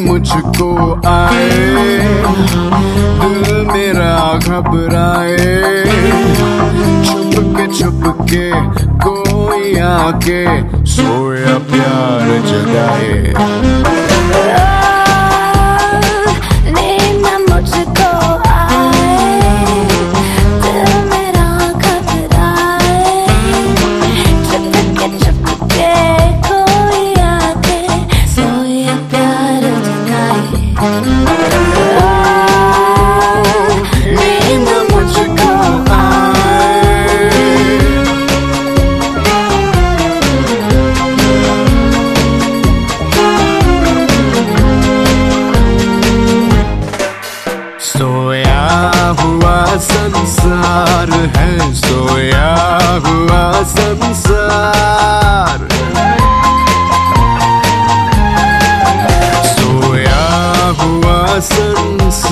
मुझको आए दिल मेरा घबराए। छुप के छुप के कोई आके सोया प्यार जगाए।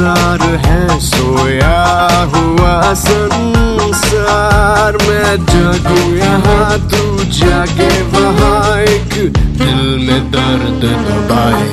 संसार है, सोया हुआ संसार मैं जगू यहाँ, तू जागे वहाँ, एक दिल में दर्द दबाए।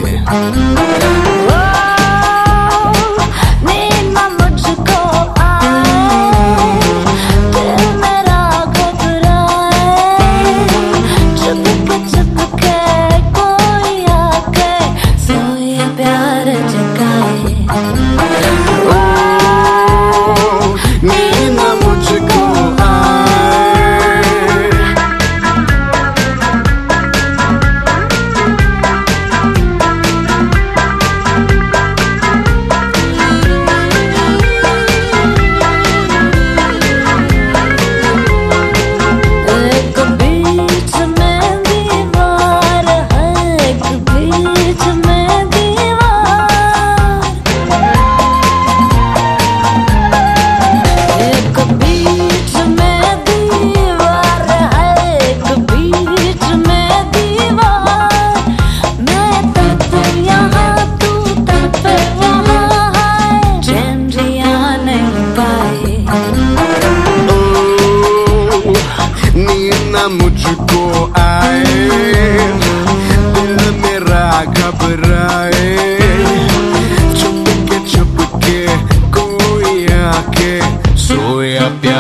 que a ti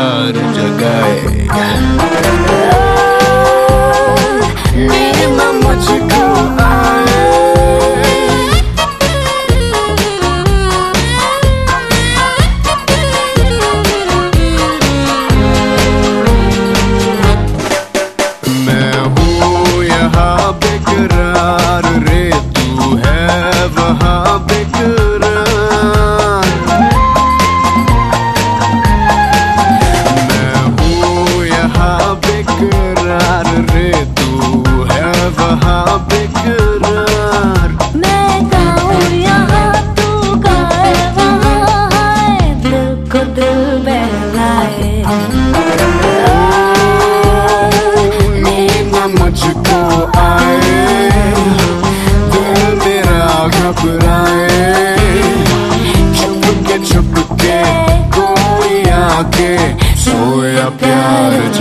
기쁘게 기쁘게 고이하게 소야 प्यार